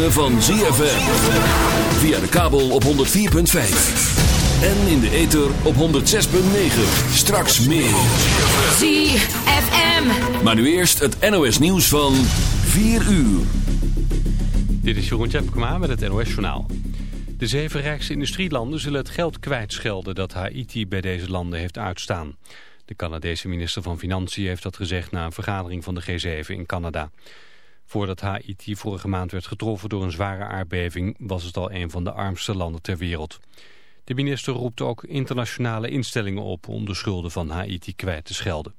Ritme van ZFM. Via de kabel op 104.5. En in de ether op 106.9. Straks meer. ZFM. Maar nu eerst het NOS nieuws van 4 uur. Dit is Jeroen Tjepkema met het NOS Journaal. De zeven rijkste industrielanden zullen het geld kwijtschelden dat Haiti bij deze landen heeft uitstaan. De Canadese minister van Financiën heeft dat gezegd na een vergadering van de G7 in Canada. Voordat Haiti vorige maand werd getroffen door een zware aardbeving was het al een van de armste landen ter wereld. De minister roept ook internationale instellingen op om de schulden van Haiti kwijt te schelden.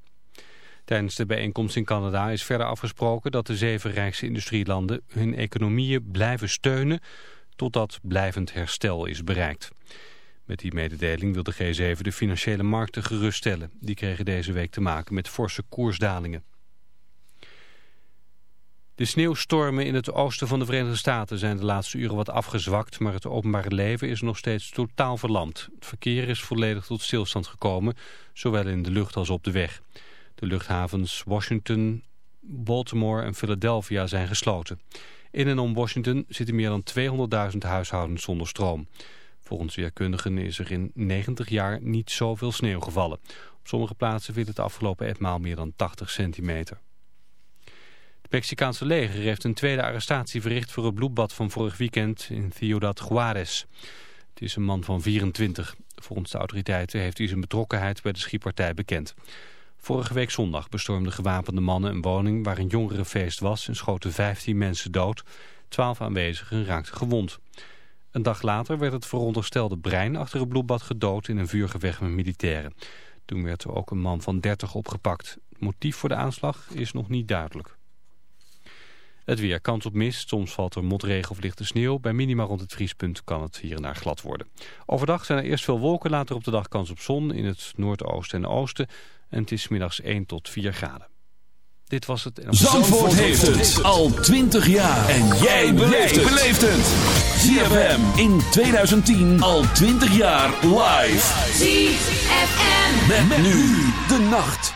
Tijdens de bijeenkomst in Canada is verder afgesproken dat de zeven rijkste industrielanden hun economieën blijven steunen totdat blijvend herstel is bereikt. Met die mededeling wil de G7 de financiële markten geruststellen. Die kregen deze week te maken met forse koersdalingen. De sneeuwstormen in het oosten van de Verenigde Staten zijn de laatste uren wat afgezwakt, maar het openbare leven is nog steeds totaal verlamd. Het verkeer is volledig tot stilstand gekomen, zowel in de lucht als op de weg. De luchthavens Washington, Baltimore en Philadelphia zijn gesloten. In en om Washington zitten meer dan 200.000 huishoudens zonder stroom. Volgens weerkundigen is er in 90 jaar niet zoveel sneeuw gevallen. Op sommige plaatsen viel het afgelopen etmaal meer dan 80 centimeter. Mexicaanse leger heeft een tweede arrestatie verricht voor het bloedbad van vorig weekend in Ciudad Juarez. Het is een man van 24. Volgens de autoriteiten heeft hij zijn betrokkenheid bij de schietpartij bekend. Vorige week zondag bestormden gewapende mannen een woning waar een jongerenfeest was en schoten 15 mensen dood. 12 aanwezigen raakten gewond. Een dag later werd het veronderstelde brein achter het bloedbad gedood in een vuurgevecht met militairen. Toen werd er ook een man van 30 opgepakt. Het motief voor de aanslag is nog niet duidelijk. Het weer kans op mist, soms valt er motregen of lichte sneeuw. Bij minima rond het vriespunt kan het hier en daar glad worden. Overdag zijn er eerst veel wolken, later op de dag kans op zon in het noordoosten en oosten. En het is middags 1 tot 4 graden. Dit was het. Zandvoort heeft het al 20 jaar. En jij beleeft het. ZFM in 2010 al 20 jaar live. ZFM. Met, nu de nacht.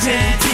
Mountain.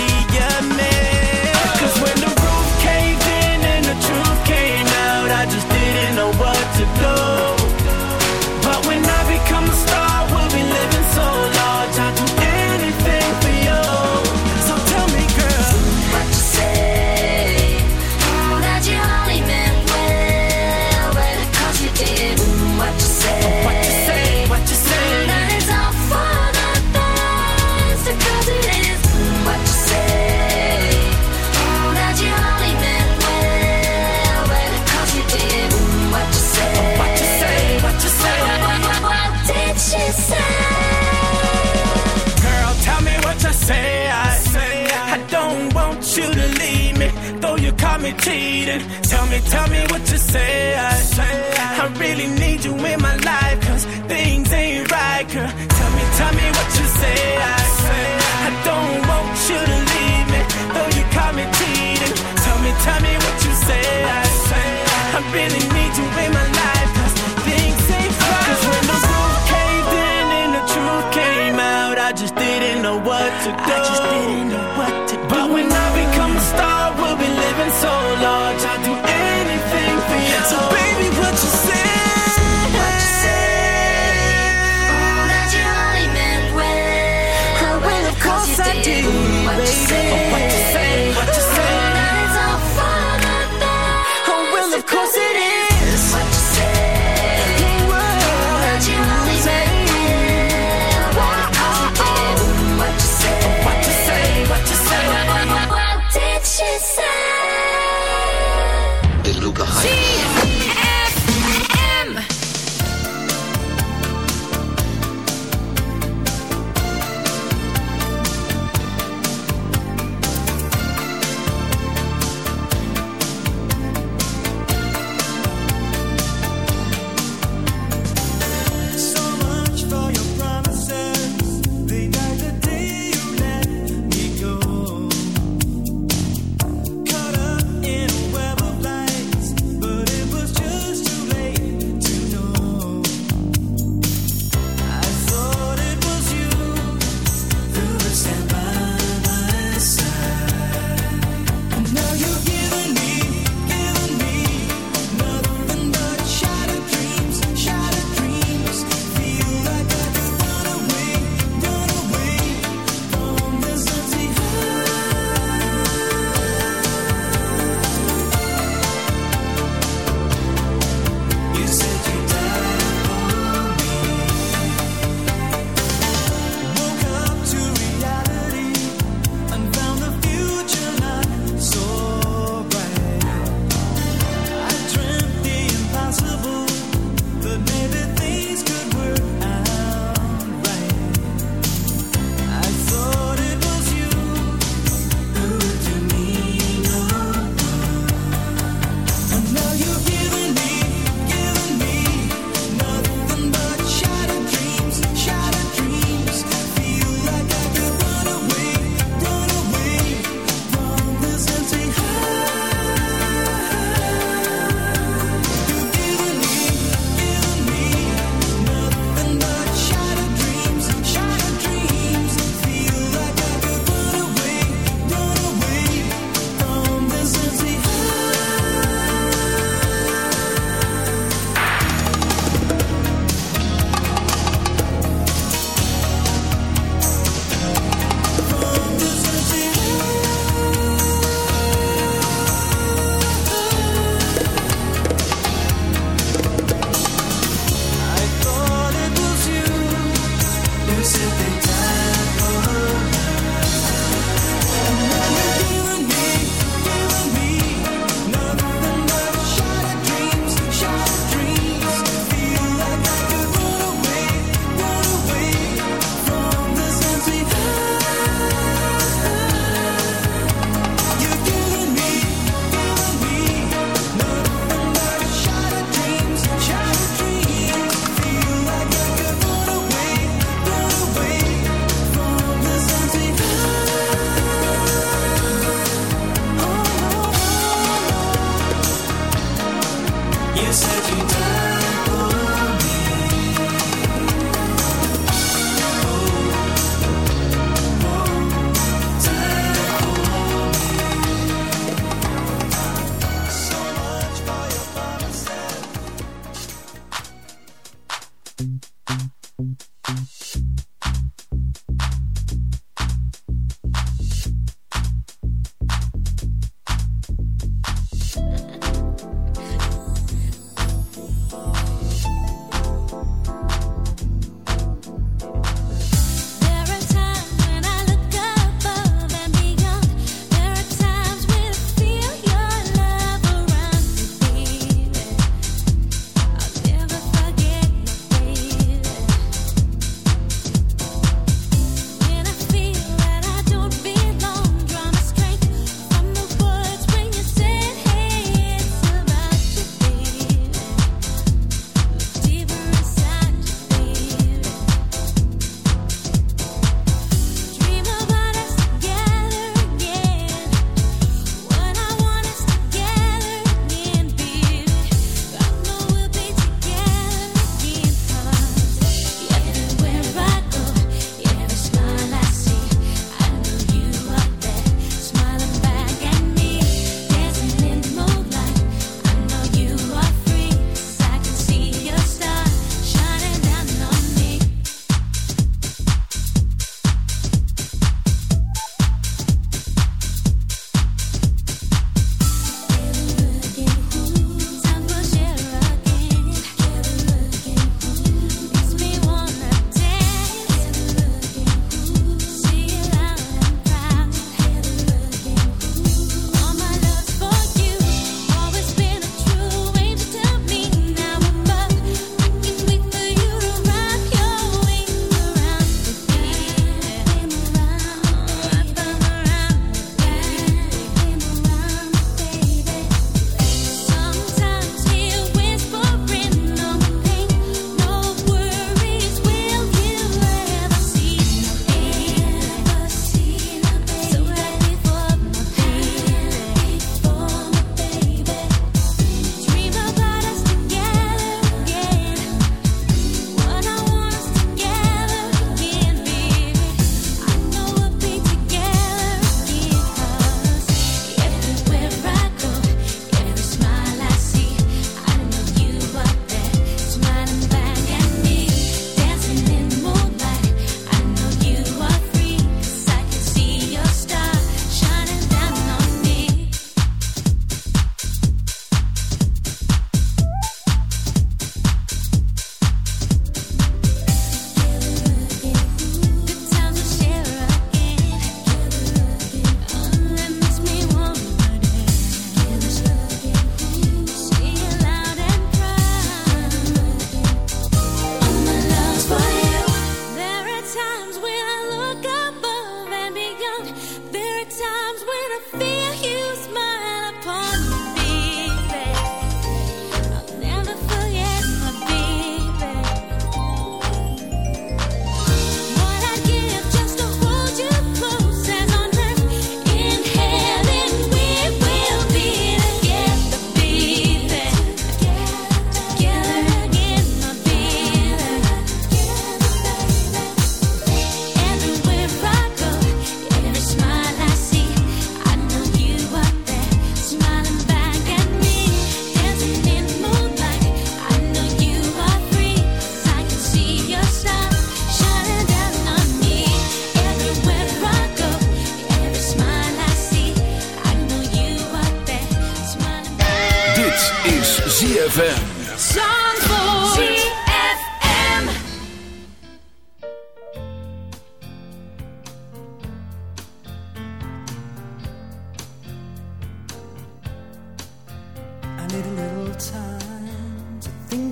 Tell me, what you say. I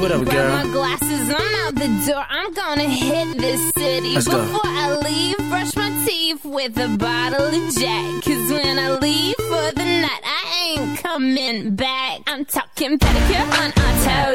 what up, girl? my glasses, I'm out the door. I'm gonna hit this city. Let's Before go. I leave, brush my teeth with a bottle of Jack. Cause when I leave for the night, I ain't coming back. I'm talking pedicure on auto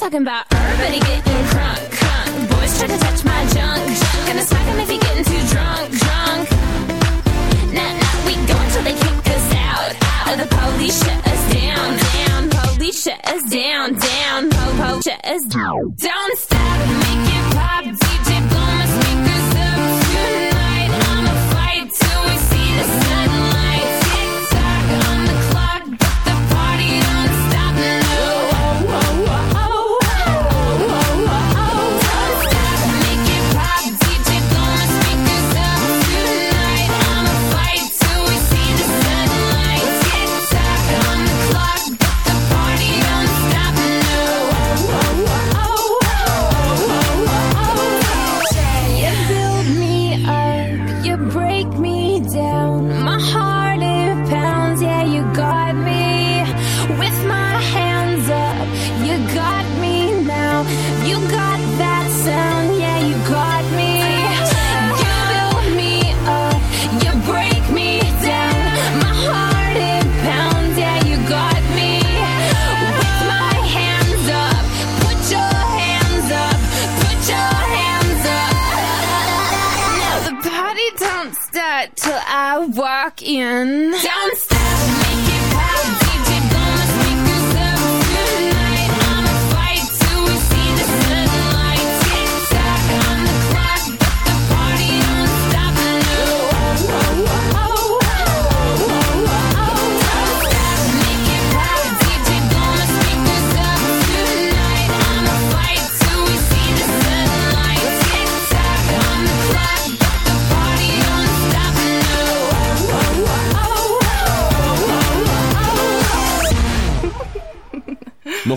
talking about everybody getting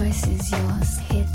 choice is yours. Hit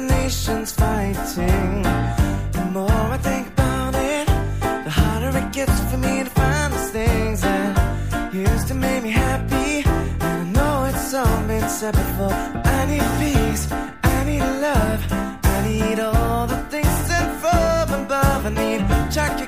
the nation's fighting. The more I think about it, the harder it gets for me to find those things that used to make me happy. And I know it's all been said before. I need peace, I need love, I need all the things sent from above. I need chocolate.